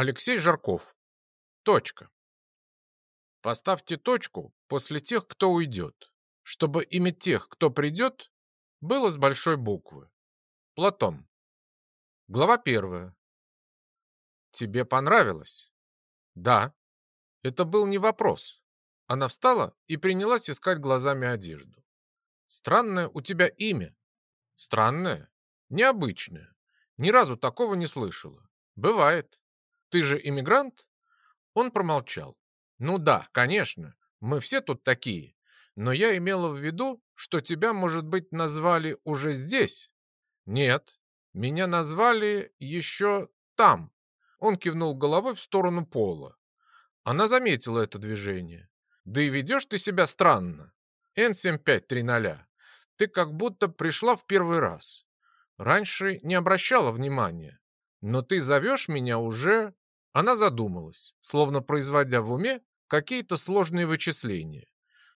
Алексей Жарков. Точка. Поставьте точку после тех, кто уйдет, чтобы имя тех, кто придет, было с большой буквы. Платон. Глава первая. Тебе понравилось? Да. Это был не вопрос. Она встала и принялась искать глазами одежду. Странное у тебя имя. Странное? Необычное. Ни разу такого не слышала. Бывает. Ты же иммигрант? Он промолчал. Ну да, конечно, мы все тут такие. Но я имела в виду, что тебя, может быть, назвали уже здесь. Нет, меня назвали еще там. Он кивнул головой в сторону пола. Она заметила это движение. Да и ведешь ты себя странно. Н-7530. Ты как будто пришла в первый раз. Раньше не обращала внимания. Но ты зовешь меня уже она задумалась, словно производя в уме какие-то сложные вычисления.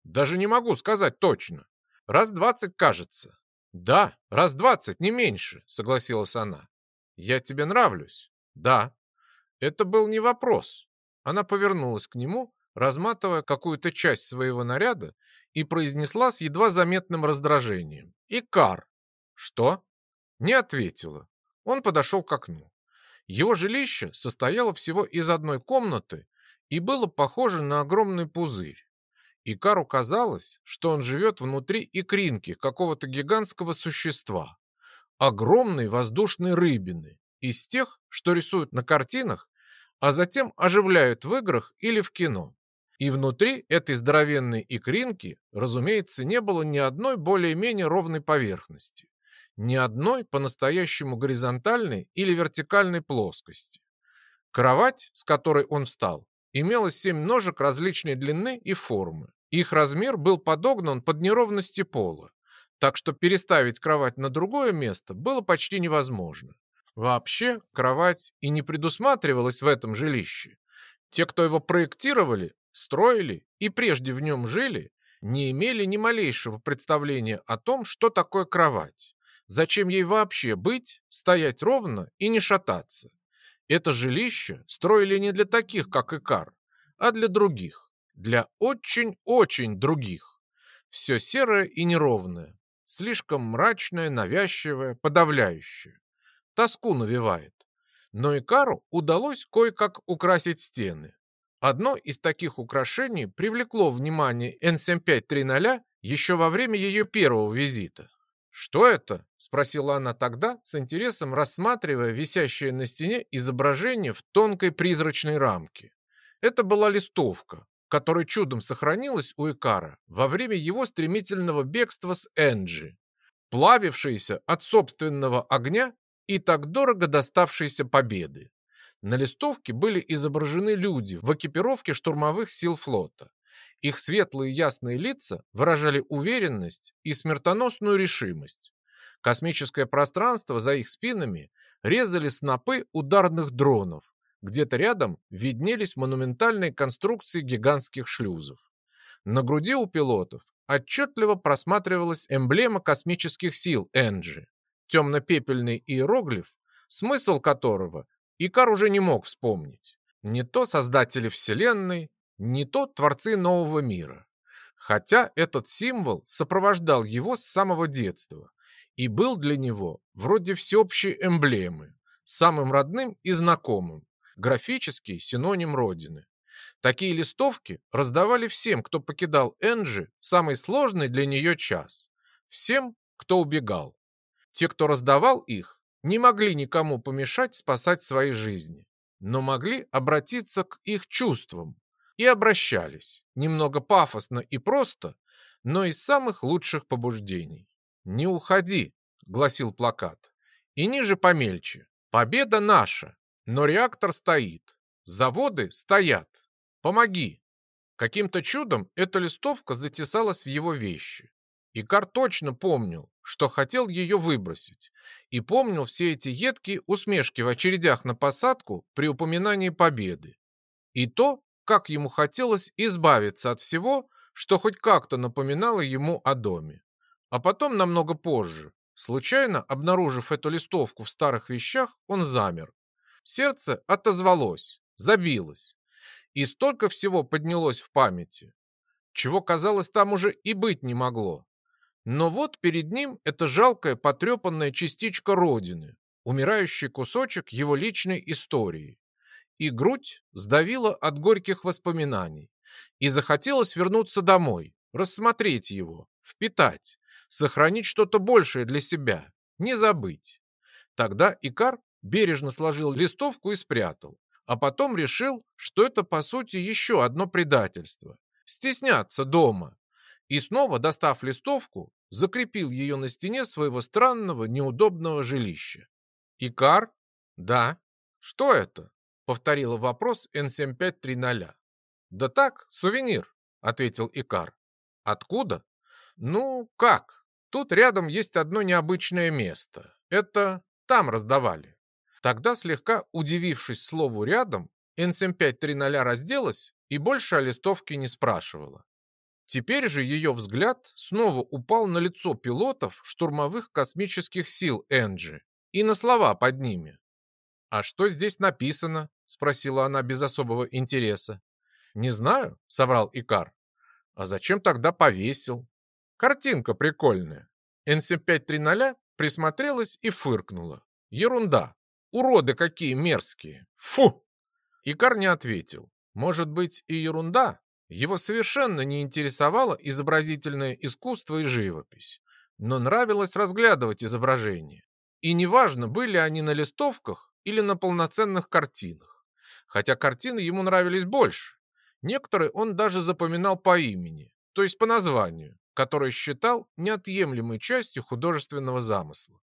Даже не могу сказать точно. Раз двадцать, кажется. Да, раз двадцать, не меньше, согласилась она. Я тебе нравлюсь? Да. Это был не вопрос. Она повернулась к нему, разматывая какую-то часть своего наряда, и произнесла с едва заметным раздражением. «Икар!» «Что?» Не ответила. Он подошел к окну. Его жилище состояло всего из одной комнаты и было похоже на огромный пузырь. Икару казалось, что он живет внутри икринки какого-то гигантского существа. Огромной воздушной рыбины, из тех, что рисуют на картинах, а затем оживляют в играх или в кино. И внутри этой здоровенной икринки, разумеется, не было ни одной более-менее ровной поверхности ни одной по-настоящему горизонтальной или вертикальной плоскости. Кровать, с которой он встал, имела семь ножек различной длины и формы. Их размер был подогнан под неровности пола, так что переставить кровать на другое место было почти невозможно. Вообще, кровать и не предусматривалась в этом жилище. Те, кто его проектировали, строили и прежде в нем жили, не имели ни малейшего представления о том, что такое кровать. Зачем ей вообще быть, стоять ровно и не шататься? Это жилище строили не для таких, как Икар, а для других, для очень-очень других. Все серое и неровное, слишком мрачное, навязчивое, подавляющее. Тоску навевает. Но Икару удалось кое-как украсить стены. Одно из таких украшений привлекло внимание N7530 еще во время ее первого визита. «Что это?» – спросила она тогда, с интересом рассматривая висящее на стене изображение в тонкой призрачной рамке. Это была листовка, которая чудом сохранилась у Икара во время его стремительного бегства с Энджи, плавившейся от собственного огня и так дорого доставшейся победы. На листовке были изображены люди в экипировке штурмовых сил флота. Их светлые ясные лица выражали уверенность и смертоносную решимость. Космическое пространство за их спинами резали снопы ударных дронов. Где-то рядом виднелись монументальные конструкции гигантских шлюзов. На груди у пилотов отчетливо просматривалась эмблема космических сил Энджи, темно-пепельный иероглиф, смысл которого Икар уже не мог вспомнить. Не то создатели Вселенной, не то творцы нового мира. Хотя этот символ сопровождал его с самого детства и был для него вроде всеобщей эмблемы, самым родным и знакомым, графический синоним Родины. Такие листовки раздавали всем, кто покидал Энджи в самый сложный для нее час, всем, кто убегал. Те, кто раздавал их, не могли никому помешать спасать свои жизни, но могли обратиться к их чувствам, и обращались, немного пафосно и просто, но из самых лучших побуждений. «Не уходи», — гласил плакат, и ниже помельче. «Победа наша, но реактор стоит, заводы стоят. Помоги». Каким-то чудом эта листовка затесалась в его вещи. Икар точно помнил, что хотел ее выбросить, и помнил все эти едкие усмешки в очередях на посадку при упоминании победы. И то, как ему хотелось избавиться от всего, что хоть как-то напоминало ему о доме. А потом, намного позже, случайно обнаружив эту листовку в старых вещах, он замер. Сердце отозвалось, забилось. И столько всего поднялось в памяти, чего, казалось, там уже и быть не могло. Но вот перед ним эта жалкая потрепанная частичка Родины, умирающий кусочек его личной истории. И грудь сдавила от горьких воспоминаний. И захотелось вернуться домой, рассмотреть его, впитать, сохранить что-то большее для себя, не забыть. Тогда Икар бережно сложил листовку и спрятал, а потом решил, что это по сути еще одно предательство. Стесняться дома. И снова, достав листовку, закрепил ее на стене своего странного, неудобного жилища. «Икар?» «Да». «Что это?» — повторила вопрос Н7530. «Да так, сувенир», — ответил Икар. «Откуда?» «Ну, как? Тут рядом есть одно необычное место. Это там раздавали». Тогда, слегка удивившись слову «рядом», Н7530 разделась и больше о листовке не спрашивала. Теперь же ее взгляд снова упал на лицо пилотов штурмовых космических сил Энджи и на слова под ними. «А что здесь написано?» — спросила она без особого интереса. «Не знаю», — соврал Икар. «А зачем тогда повесил?» «Картинка прикольная». Н7530 присмотрелась и фыркнула. «Ерунда. Уроды какие мерзкие! Фу!» Икар не ответил. Может быть и ерунда? Его совершенно не интересовало изобразительное искусство и живопись, но нравилось разглядывать изображения. И неважно, были они на листовках или на полноценных картинах. Хотя картины ему нравились больше. Некоторые он даже запоминал по имени, то есть по названию, которое считал неотъемлемой частью художественного замысла.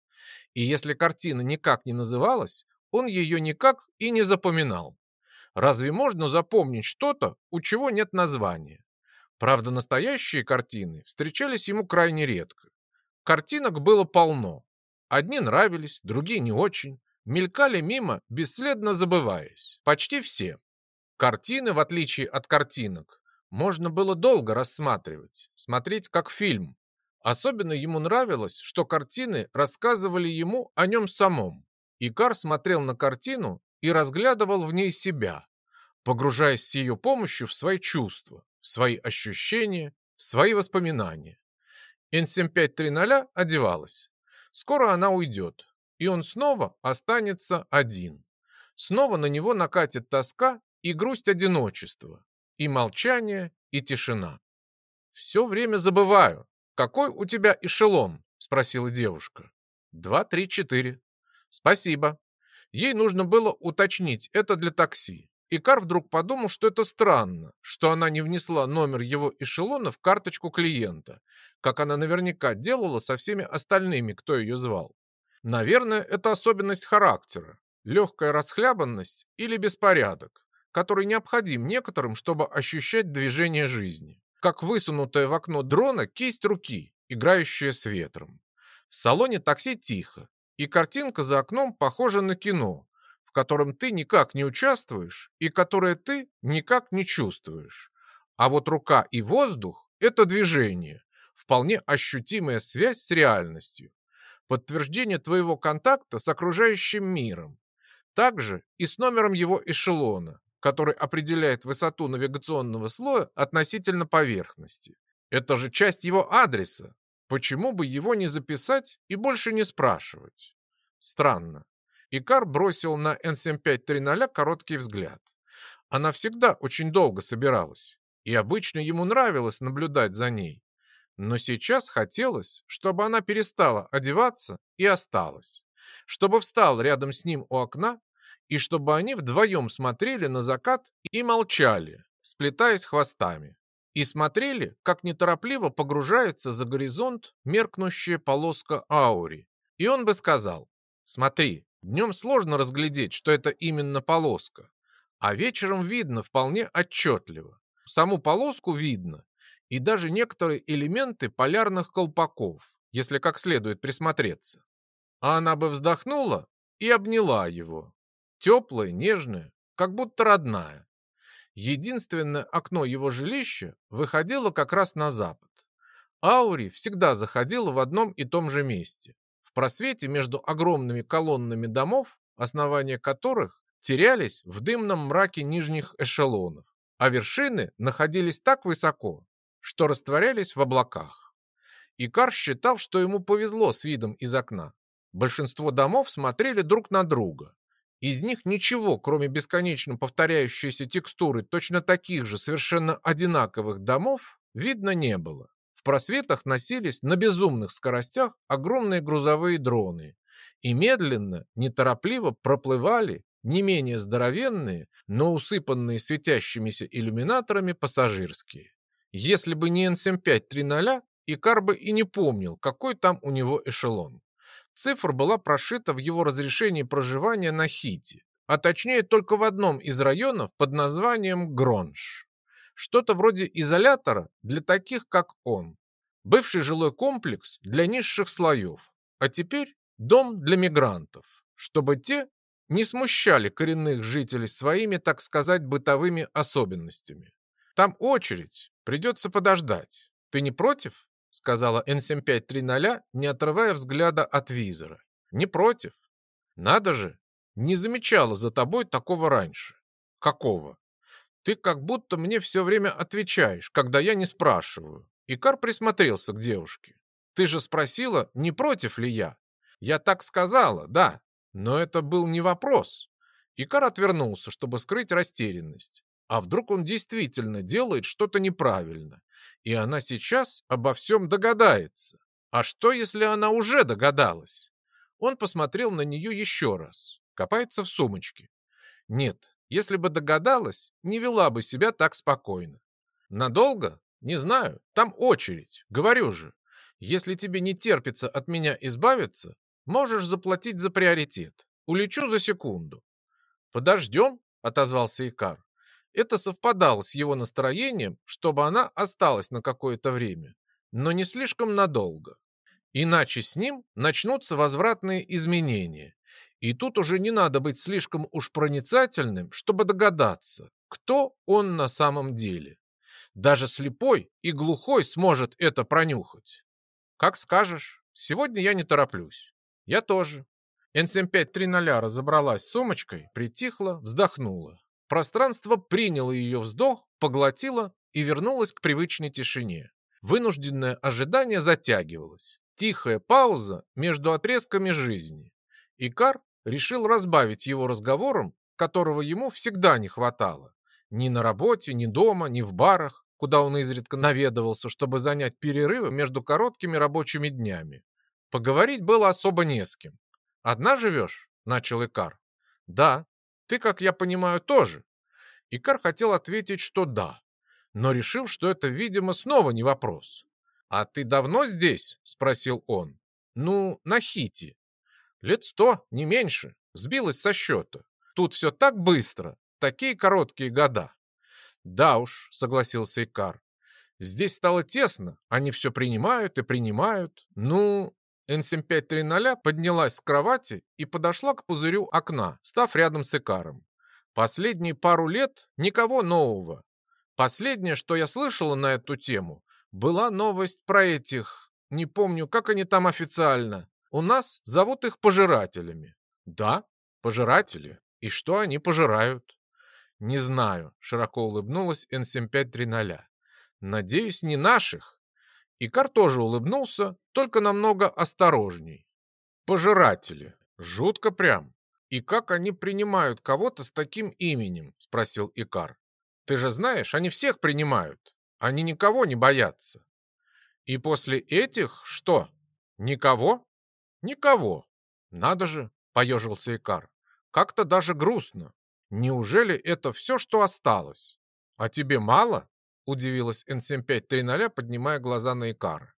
И если картина никак не называлась, он ее никак и не запоминал. Разве можно запомнить что-то, у чего нет названия? Правда, настоящие картины встречались ему крайне редко. Картинок было полно. Одни нравились, другие не очень. Мелькали мимо, бесследно забываясь. Почти все. Картины, в отличие от картинок, можно было долго рассматривать, смотреть как фильм. Особенно ему нравилось, что картины рассказывали ему о нем самом. Икар смотрел на картину и разглядывал в ней себя, погружаясь с ее помощью в свои чувства, в свои ощущения, в свои воспоминания. Н7530 одевалась. Скоро она уйдет, и он снова останется один. Снова на него накатит тоска и грусть одиночества, и молчание, и тишина. Все время забываю, «Какой у тебя эшелон?» – спросила девушка. «Два, три, четыре». «Спасибо». Ей нужно было уточнить это для такси. И Кар вдруг подумал, что это странно, что она не внесла номер его эшелона в карточку клиента, как она наверняка делала со всеми остальными, кто ее звал. Наверное, это особенность характера, легкая расхлябанность или беспорядок, который необходим некоторым, чтобы ощущать движение жизни как высунутая в окно дрона кисть руки, играющая с ветром. В салоне такси тихо, и картинка за окном похожа на кино, в котором ты никак не участвуешь и которое ты никак не чувствуешь. А вот рука и воздух – это движение, вполне ощутимая связь с реальностью, подтверждение твоего контакта с окружающим миром. Также и с номером его эшелона, который определяет высоту навигационного слоя относительно поверхности. Это же часть его адреса. Почему бы его не записать и больше не спрашивать? Странно. Икар бросил на N7530 короткий взгляд. Она всегда очень долго собиралась, и обычно ему нравилось наблюдать за ней. Но сейчас хотелось, чтобы она перестала одеваться и осталась. Чтобы встал рядом с ним у окна и чтобы они вдвоем смотрели на закат и молчали, сплетаясь хвостами. И смотрели, как неторопливо погружается за горизонт меркнущая полоска аури. И он бы сказал, смотри, днем сложно разглядеть, что это именно полоска, а вечером видно вполне отчетливо. Саму полоску видно, и даже некоторые элементы полярных колпаков, если как следует присмотреться. А она бы вздохнула и обняла его, Теплая, нежная, как будто родная. Единственное окно его жилища выходило как раз на запад. Аури всегда заходила в одном и том же месте. В просвете между огромными колоннами домов, основания которых терялись в дымном мраке нижних эшелонов, а вершины находились так высоко, что растворялись в облаках. Икар считал, что ему повезло с видом из окна. Большинство домов смотрели друг на друга. Из них ничего, кроме бесконечно повторяющейся текстуры точно таких же совершенно одинаковых домов, видно не было. В просветах носились на безумных скоростях огромные грузовые дроны и медленно, неторопливо проплывали не менее здоровенные, но усыпанные светящимися иллюминаторами пассажирские. Если бы не N7530, Икар бы и не помнил, какой там у него эшелон. Цифра была прошита в его разрешении проживания на Хите, а точнее только в одном из районов под названием Гронж. Что-то вроде изолятора для таких, как он. Бывший жилой комплекс для низших слоев, а теперь дом для мигрантов, чтобы те не смущали коренных жителей своими, так сказать, бытовыми особенностями. Там очередь, придется подождать. Ты не против? Сказала N7530, не отрывая взгляда от визора. Не против. Надо же, не замечала за тобой такого раньше. Какого? Ты как будто мне все время отвечаешь, когда я не спрашиваю. Икар присмотрелся к девушке. Ты же спросила, не против ли я? Я так сказала, да. Но это был не вопрос. Икар отвернулся, чтобы скрыть растерянность. А вдруг он действительно делает что-то неправильно, и она сейчас обо всем догадается? А что, если она уже догадалась? Он посмотрел на нее еще раз. Копается в сумочке. Нет, если бы догадалась, не вела бы себя так спокойно. Надолго? Не знаю. Там очередь. Говорю же. Если тебе не терпится от меня избавиться, Можешь заплатить за приоритет. Улечу за секунду. Подождем, отозвался Икар. Это совпадало с его настроением, чтобы она осталась на какое-то время, но не слишком надолго. Иначе с ним начнутся возвратные изменения. И тут уже не надо быть слишком уж проницательным, чтобы догадаться, кто он на самом деле. Даже слепой и глухой сможет это пронюхать. Как скажешь, сегодня я не тороплюсь. Я тоже. Н-7530 разобралась с сумочкой, притихла, вздохнула. Пространство приняло ее вздох, поглотило и вернулось к привычной тишине. Вынужденное ожидание затягивалось. Тихая пауза между отрезками жизни. Икар решил разбавить его разговором, которого ему всегда не хватало. Ни на работе, ни дома, ни в барах, куда он изредка наведывался, чтобы занять перерывы между короткими рабочими днями. Поговорить было особо не с кем. «Одна живешь?» — начал Икар. «Да. Ты, как я понимаю, тоже». Икар хотел ответить, что да, но решил, что это, видимо, снова не вопрос. «А ты давно здесь?» — спросил он. «Ну, на Хити. Лет сто, не меньше. Сбилась со счета. Тут все так быстро, такие короткие года». «Да уж», — согласился Икар. «Здесь стало тесно, они все принимают и принимают. Ну, Н-7530 поднялась с кровати и подошла к пузырю окна, став рядом с Икаром. Последние пару лет никого нового. Последнее, что я слышала на эту тему, была новость про этих, не помню, как они там официально. У нас зовут их пожирателями. Да, пожиратели. И что они пожирают? Не знаю, широко улыбнулась Н-7530. Надеюсь, не наших. Икар тоже улыбнулся, только намного осторожней. Пожиратели. Жутко прям. И как они принимают кого-то с таким именем? Спросил Икар. Ты же знаешь, они всех принимают. Они никого не боятся. И после этих что? Никого? Никого. Надо же, поежился Икар. Как-то даже грустно. Неужели это все, что осталось? А тебе мало? Удивилась Н-7530, поднимая глаза на Икара.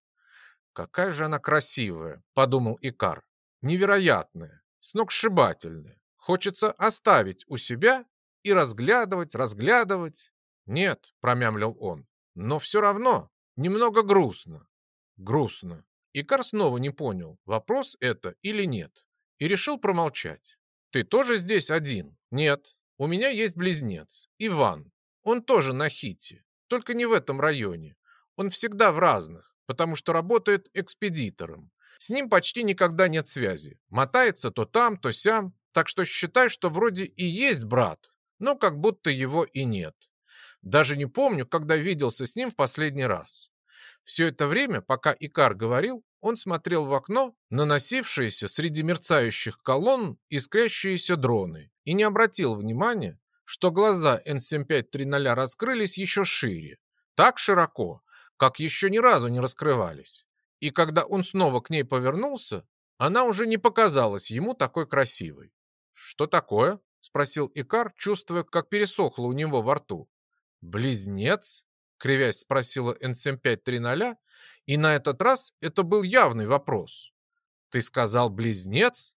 «Какая же она красивая!» — подумал Икар. «Невероятная, сногсшибательная. Хочется оставить у себя и разглядывать, разглядывать». «Нет», — промямлил он, — «но все равно немного грустно». «Грустно». Икар снова не понял, вопрос это или нет, и решил промолчать. «Ты тоже здесь один?» «Нет, у меня есть близнец, Иван. Он тоже на хите. Только не в этом районе. Он всегда в разных, потому что работает экспедитором. С ним почти никогда нет связи. Мотается то там, то сям. Так что считай, что вроде и есть брат, но как будто его и нет. Даже не помню, когда виделся с ним в последний раз. Все это время, пока Икар говорил, он смотрел в окно на носившиеся среди мерцающих колонн искрящиеся дроны и не обратил внимания, что глаза N7530 раскрылись еще шире, так широко, как еще ни разу не раскрывались. И когда он снова к ней повернулся, она уже не показалась ему такой красивой. «Что такое?» — спросил Икар, чувствуя, как пересохло у него во рту. «Близнец?» — кривясь спросила N7530, и на этот раз это был явный вопрос. «Ты сказал близнец?»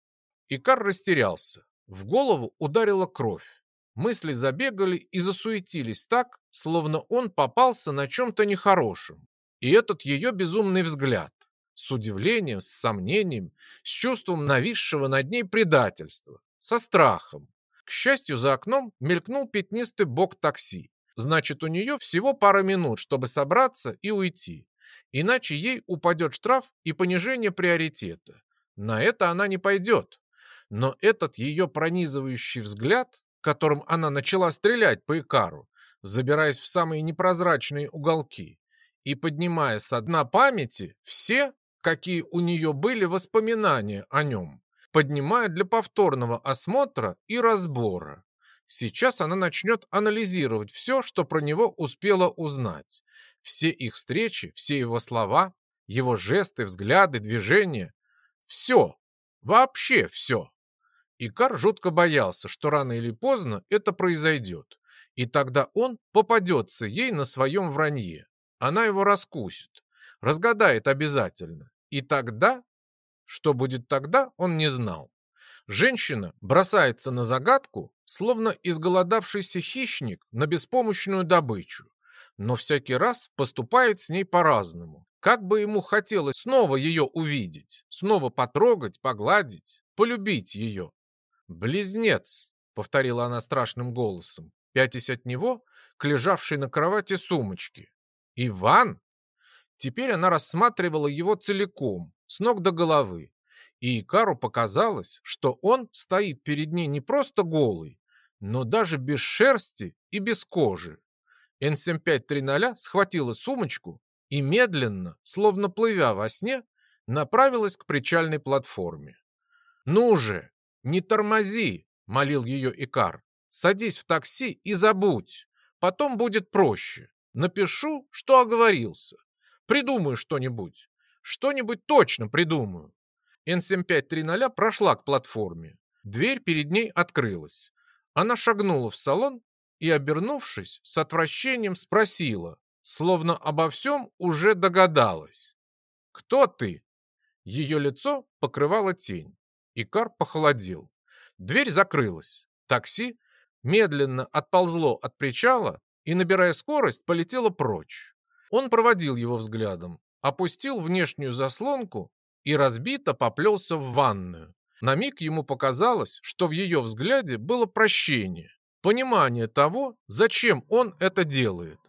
Икар растерялся. В голову ударила кровь. Мысли забегали и засуетились так, словно он попался на чем-то нехорошем. И этот ее безумный взгляд. С удивлением, с сомнением, с чувством нависшего над ней предательства, со страхом. К счастью, за окном мелькнул пятнистый бок такси. Значит, у нее всего пара минут, чтобы собраться и уйти. Иначе ей упадет штраф и понижение приоритета. На это она не пойдет. Но этот ее пронизывающий взгляд, которым она начала стрелять по Икару, забираясь в самые непрозрачные уголки и поднимая со дна памяти все, какие у нее были воспоминания о нем, поднимая для повторного осмотра и разбора. Сейчас она начнет анализировать все, что про него успела узнать. Все их встречи, все его слова, его жесты, взгляды, движения. Все. Вообще все. Икар жутко боялся, что рано или поздно это произойдет. И тогда он попадется ей на своем вранье. Она его раскусит. Разгадает обязательно. И тогда... Что будет тогда, он не знал. Женщина бросается на загадку, словно изголодавшийся хищник на беспомощную добычу, но всякий раз поступает с ней по-разному. Как бы ему хотелось снова ее увидеть, снова потрогать, погладить, полюбить ее. «Близнец», — повторила она страшным голосом, пятясь от него к лежавшей на кровати сумочке. «Иван?» Теперь она рассматривала его целиком, с ног до головы, и Икару показалось, что он стоит перед ней не просто голый, но даже без шерсти и без кожи. Н-7530 схватила сумочку и медленно, словно плывя во сне, направилась к причальной платформе. «Ну же, не тормози!» — молил ее Икар. «Садись в такси и забудь. Потом будет проще. Напишу, что оговорился. Придумаю что-нибудь. Что-нибудь точно придумаю. Н-7530 прошла к платформе. Дверь перед ней открылась. Она шагнула в салон и, обернувшись, с отвращением спросила, словно обо всем уже догадалась. «Кто ты?» Ее лицо покрывала тень. Икар похолодел. Дверь закрылась. Такси медленно отползло от причала и, набирая скорость, полетело прочь. Он проводил его взглядом, опустил внешнюю заслонку и разбито поплелся в ванную. На миг ему показалось, что в ее взгляде было прощение, понимание того, зачем он это делает,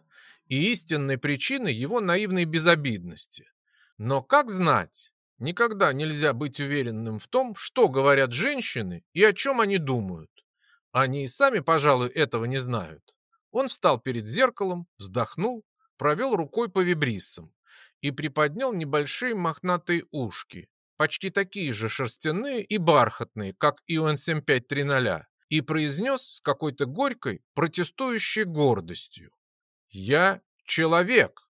и истинной причины его наивной безобидности. Но как знать, никогда нельзя быть уверенным в том, что говорят женщины и о чем они думают. Они и сами, пожалуй, этого не знают. Он встал перед зеркалом, вздохнул, провел рукой по вибриссам и приподнял небольшие мохнатые ушки, почти такие же шерстяные и бархатные, как и у Н-7530, и произнес с какой-то горькой, протестующей гордостью. «Я человек!»